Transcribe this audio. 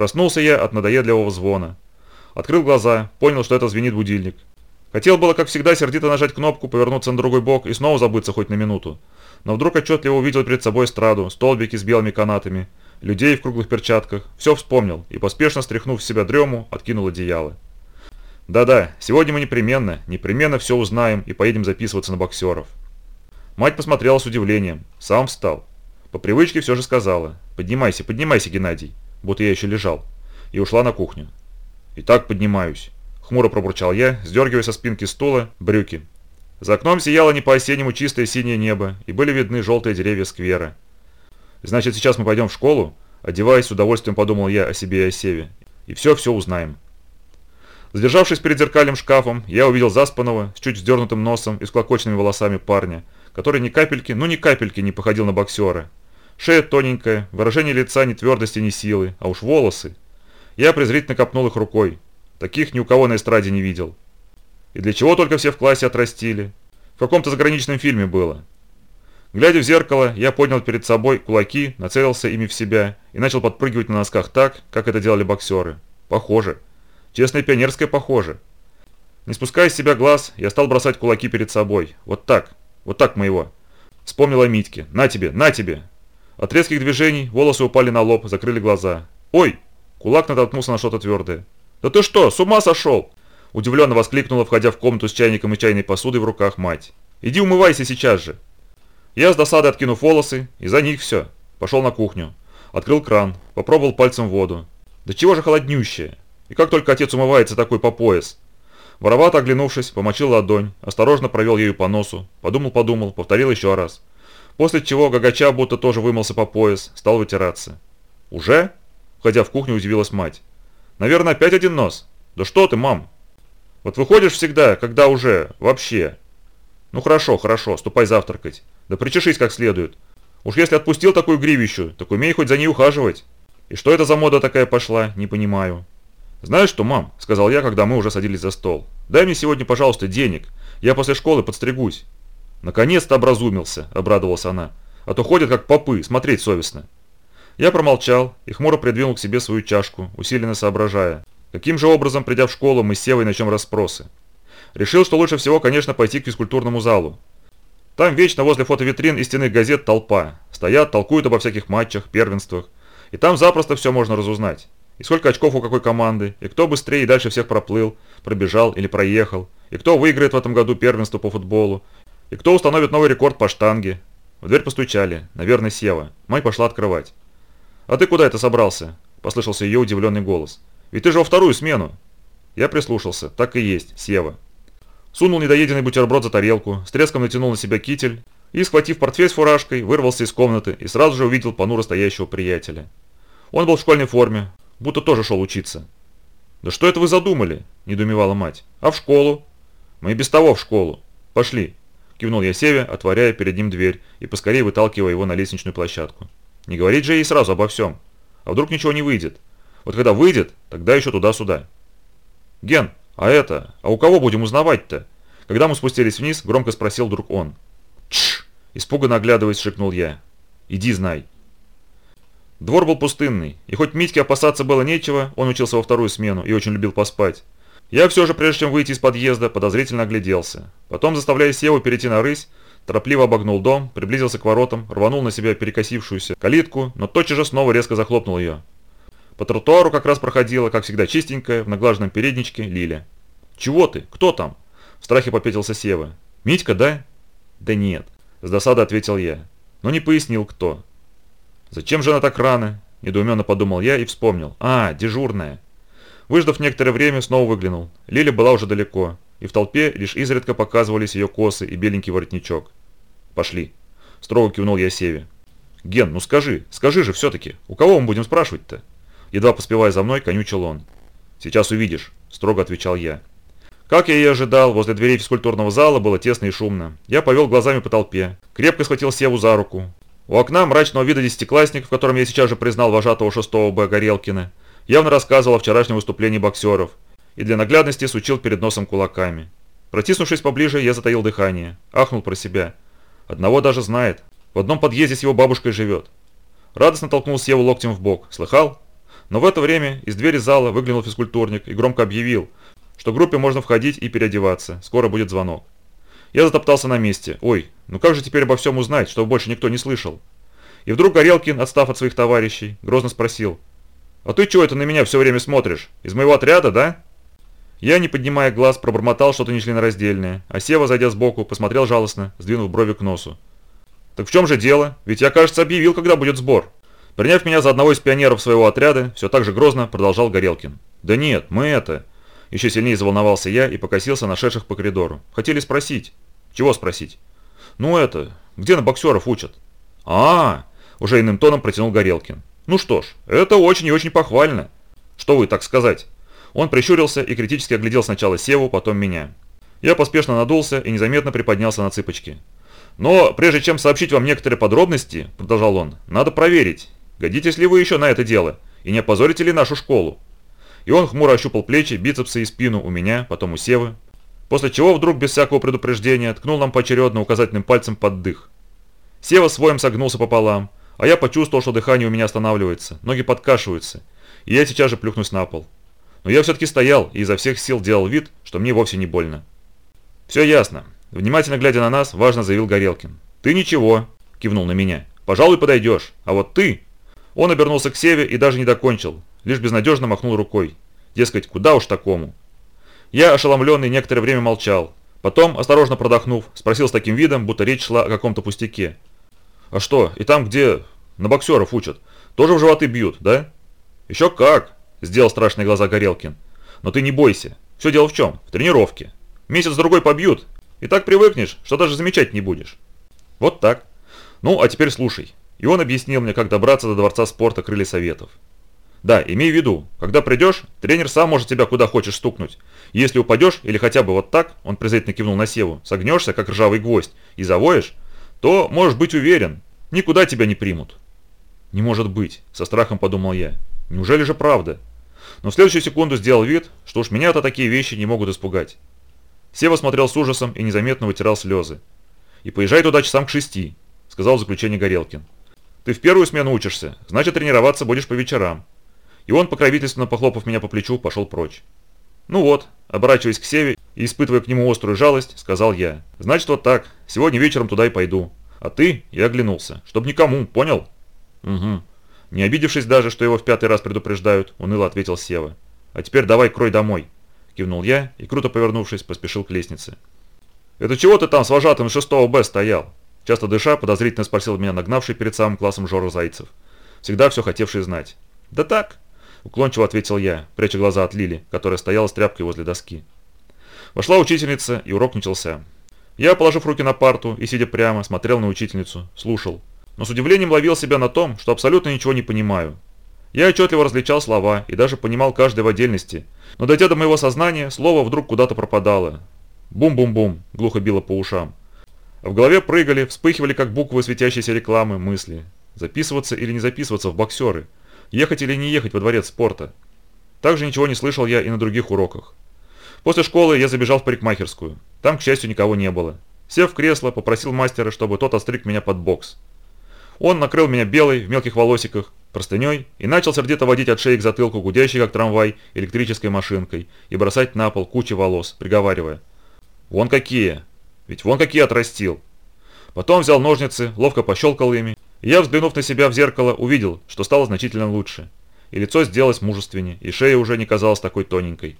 Проснулся я от надоедливого звона. Открыл глаза, понял, что это звенит будильник. Хотел было, как всегда, сердито нажать кнопку, повернуться на другой бок и снова забыться хоть на минуту. Но вдруг отчетливо увидел перед собой эстраду, столбики с белыми канатами, людей в круглых перчатках. Все вспомнил и, поспешно стряхнув с себя дрему, откинул одеяло. Да-да, сегодня мы непременно, непременно все узнаем и поедем записываться на боксеров. Мать посмотрела с удивлением, сам встал. По привычке все же сказала, поднимайся, поднимайся, Геннадий, будто я еще лежал, и ушла на кухню. И так поднимаюсь. Хмуро пробурчал я, сдергивая со спинки стула брюки. За окном сияло не по-осеннему чистое синее небо, и были видны желтые деревья сквера. Значит, сейчас мы пойдем в школу? Одеваясь, с удовольствием подумал я о себе и о Севе. И все-все узнаем. Задержавшись перед зеркальным шкафом, я увидел заспанного, с чуть вздернутым носом и с волосами парня, который ни капельки, ну ни капельки не походил на боксера. Шея тоненькая, выражение лица ни твердости, ни силы, а уж волосы. Я презрительно копнул их рукой. Таких ни у кого на эстраде не видел. И для чего только все в классе отрастили? В каком-то заграничном фильме было. Глядя в зеркало, я поднял перед собой кулаки, нацелился ими в себя и начал подпрыгивать на носках так, как это делали боксеры. Похоже. Честное пионерское похоже. Не спуская с себя глаз, я стал бросать кулаки перед собой. Вот так. Вот так моего. Вспомнил о Митьке. На тебе, на тебе. От резких движений волосы упали на лоб, закрыли глаза. Ой! Кулак натолкнулся на что-то твердое. «Да ты что, с ума сошел?» Удивленно воскликнула, входя в комнату с чайником и чайной посудой в руках мать. «Иди умывайся сейчас же!» Я с досадой откинув волосы, и за них все. Пошел на кухню. Открыл кран, попробовал пальцем воду. Да чего же холоднющая? И как только отец умывается такой по пояс? Воровато оглянувшись, помочил ладонь, осторожно провел ею по носу, подумал-подумал, повторил еще раз. После чего Гагача будто тоже вымылся по пояс, стал вытираться. «Уже?» Входя в кухню, удивилась мать. Наверное, опять один нос? Да что ты, мам? Вот выходишь всегда, когда уже, вообще. Ну хорошо, хорошо, ступай завтракать. Да причешись как следует. Уж если отпустил такую гривищу, так умей хоть за ней ухаживать. И что это за мода такая пошла, не понимаю. «Знаешь что, мам?» – сказал я, когда мы уже садились за стол. «Дай мне сегодня, пожалуйста, денег. Я после школы подстригусь». «Наконец-то образумился», – обрадовалась она. «А то ходят как попы, смотреть совестно». Я промолчал и хмуро придвинул к себе свою чашку, усиленно соображая, каким же образом, придя в школу, мы с Севой начнем расспросы. Решил, что лучше всего, конечно, пойти к физкультурному залу. Там вечно возле фотовитрин и стены газет толпа. Стоят, толкуют обо всяких матчах, первенствах. И там запросто все можно разузнать. И сколько очков у какой команды, и кто быстрее и дальше всех проплыл, пробежал или проехал, и кто выиграет в этом году первенство по футболу, и кто установит новый рекорд по штанге. В дверь постучали, наверное, Сева. Мать пошла открывать. «А ты куда это собрался?» – послышался ее удивленный голос. «Ведь ты же во вторую смену!» Я прислушался. Так и есть, Сева. Сунул недоеденный бутерброд за тарелку, с треском натянул на себя китель и, схватив портфель с фуражкой, вырвался из комнаты и сразу же увидел понуро стоящего приятеля. Он был в школьной форме, будто тоже шел учиться. «Да что это вы задумали?» – недоумевала мать. «А в школу?» «Мы и без того в школу. Пошли!» – кивнул я Севе, отворяя перед ним дверь и поскорее выталкивая его на лестничную площадку. Не говорить же ей сразу обо всем. А вдруг ничего не выйдет? Вот когда выйдет, тогда еще туда-сюда. Ген, а это, а у кого будем узнавать-то? Когда мы спустились вниз, громко спросил вдруг он. Тш! Испуганно оглядываясь, шикнул я. Иди знай. Двор был пустынный, и хоть Митьке опасаться было нечего, он учился во вторую смену и очень любил поспать. Я все же, прежде чем выйти из подъезда, подозрительно огляделся. Потом, заставляя Севу перейти на рысь, торопливо обогнул дом, приблизился к воротам, рванул на себя перекосившуюся калитку, но тотчас же снова резко захлопнул ее. По тротуару как раз проходила, как всегда чистенькая, в наглаженном передничке Лиля. «Чего ты? Кто там?» В страхе попятился Сева. «Митька, да?» «Да нет», – с досадой ответил я, но не пояснил, кто. «Зачем же она так рано?» – недоуменно подумал я и вспомнил. «А, дежурная». Выждав некоторое время, снова выглянул. Лиля была уже далеко, и в толпе лишь изредка показывались ее косы и беленький воротничок. «Пошли», – строго кивнул я Севе. «Ген, ну скажи, скажи же все-таки, у кого мы будем спрашивать-то?» Едва поспевая за мной, конючил он. «Сейчас увидишь», – строго отвечал я. Как я и ожидал, возле дверей физкультурного зала было тесно и шумно. Я повел глазами по толпе, крепко схватил Севу за руку. У окна мрачного вида десятиклассник, в котором я сейчас же признал вожатого шестого Б. Горелкина, явно рассказывал о вчерашнем выступлении боксеров и для наглядности сучил перед носом кулаками. Протиснувшись поближе, я затаил дыхание, ахнул про себя. Одного даже знает, в одном подъезде с его бабушкой живет. Радостно толкнул Севу локтем в бок. Слыхал? Но в это время из двери зала выглянул физкультурник и громко объявил, что группе можно входить и переодеваться, скоро будет звонок. Я затоптался на месте. Ой, ну как же теперь обо всем узнать, чтобы больше никто не слышал? И вдруг Горелкин, отстав от своих товарищей, грозно спросил. «А ты чего это на меня все время смотришь? Из моего отряда, да?» Я, не поднимая глаз, пробормотал что-то нечленораздельное, а Сева, зайдя сбоку, посмотрел жалостно, сдвинув брови к носу. «Так в чем же дело? Ведь я, кажется, объявил, когда будет сбор». Приняв меня за одного из пионеров своего отряда, все так же грозно продолжал Горелкин. «Да нет, мы это...» Еще сильнее заволновался я и покосился нашедших по коридору. Хотели спросить. Чего спросить? Ну это, где на боксеров учат? а, -а, -а уже иным тоном протянул Горелкин. Ну что ж, это очень и очень похвально. Что вы так сказать? Он прищурился и критически оглядел сначала Севу, потом меня. Я поспешно надулся и незаметно приподнялся на цыпочки. «Но прежде чем сообщить вам некоторые подробности, — продолжал он, — надо проверить, годитесь ли вы еще на это дело, и не опозорите ли нашу школу». И он хмуро ощупал плечи, бицепсы и спину у меня, потом у Севы, после чего вдруг без всякого предупреждения ткнул нам поочередно указательным пальцем под дых. Сева своим согнулся пополам, а я почувствовал, что дыхание у меня останавливается, ноги подкашиваются, и я сейчас же плюхнусь на пол. Но я все-таки стоял и изо всех сил делал вид, что мне вовсе не больно. «Все ясно», – внимательно глядя на нас, важно заявил Горелкин. «Ты ничего», – кивнул на меня. «Пожалуй, подойдешь. А вот ты...» Он обернулся к Севе и даже не докончил, лишь безнадежно махнул рукой. Дескать, куда уж такому. Я, ошеломленный, некоторое время молчал. Потом, осторожно продохнув, спросил с таким видом, будто речь шла о каком-то пустяке. «А что, и там, где на боксеров учат, тоже в животы бьют, да?» «Еще как!» – сделал страшные глаза Горелкин. «Но ты не бойся. Все дело в чем? В тренировке. Месяц-другой побьют, и так привыкнешь, что даже замечать не будешь». «Вот так. Ну, а теперь слушай». И он объяснил мне, как добраться до Дворца спорта Крылья Советов. Да, имей в виду, когда придешь, тренер сам может тебя куда хочешь стукнуть. Если упадешь, или хотя бы вот так, он презрительно кивнул на Севу, согнешься, как ржавый гвоздь, и завоешь, то можешь быть уверен, никуда тебя не примут. Не может быть, со страхом подумал я. Неужели же правда? но в следующую секунду сделал вид, что уж меня-то такие вещи не могут испугать. Сева смотрел с ужасом и незаметно вытирал слезы. «И поезжай туда часам к шести», — сказал в заключение Горелкин. «Ты в первую смену учишься, значит тренироваться будешь по вечерам». И он, покровительственно похлопав меня по плечу, пошел прочь. «Ну вот», оборачиваясь к Севе и испытывая к нему острую жалость, сказал я. «Значит вот так, сегодня вечером туда и пойду. А ты?» Я оглянулся. «Чтоб никому, понял?» «Угу», не обидевшись даже, что его в пятый раз предупреждают, уныло ответил Сева. «А теперь давай крой домой», – кивнул я и, круто повернувшись, поспешил к лестнице. «Это чего ты там с вожатым шестого Б стоял?» Часто дыша, подозрительно спросил меня нагнавший перед самым классом Жора Зайцев. Всегда все хотевший знать. «Да так», – уклончиво ответил я, пряча глаза от Лили, которая стояла с тряпкой возле доски. Вошла учительница, и урок начался. Я, положив руки на парту и, сидя прямо, смотрел на учительницу, слушал, но с удивлением ловил себя на том, что абсолютно ничего не понимаю. Я отчетливо различал слова и даже понимал каждый в отдельности, но дойдя до моего сознания, слово вдруг куда-то пропадало. Бум-бум-бум, глухо било по ушам. В голове прыгали, вспыхивали как буквы светящейся рекламы мысли. Записываться или не записываться в боксеры? Ехать или не ехать во дворец спорта? Также ничего не слышал я и на других уроках. После школы я забежал в парикмахерскую. Там, к счастью, никого не было. Сев в кресло, попросил мастера, чтобы тот остриг меня под бокс. Он накрыл меня белой, в мелких волосиках, простыней и начал сердито водить от шеи к затылку, гудящей как трамвай, электрической машинкой, и бросать на пол кучи волос, приговаривая. «Вон какие! Ведь вон какие отрастил!» Потом взял ножницы, ловко пощелкал ими, и я, взглянув на себя в зеркало, увидел, что стало значительно лучше. И лицо сделалось мужественнее, и шея уже не казалась такой тоненькой.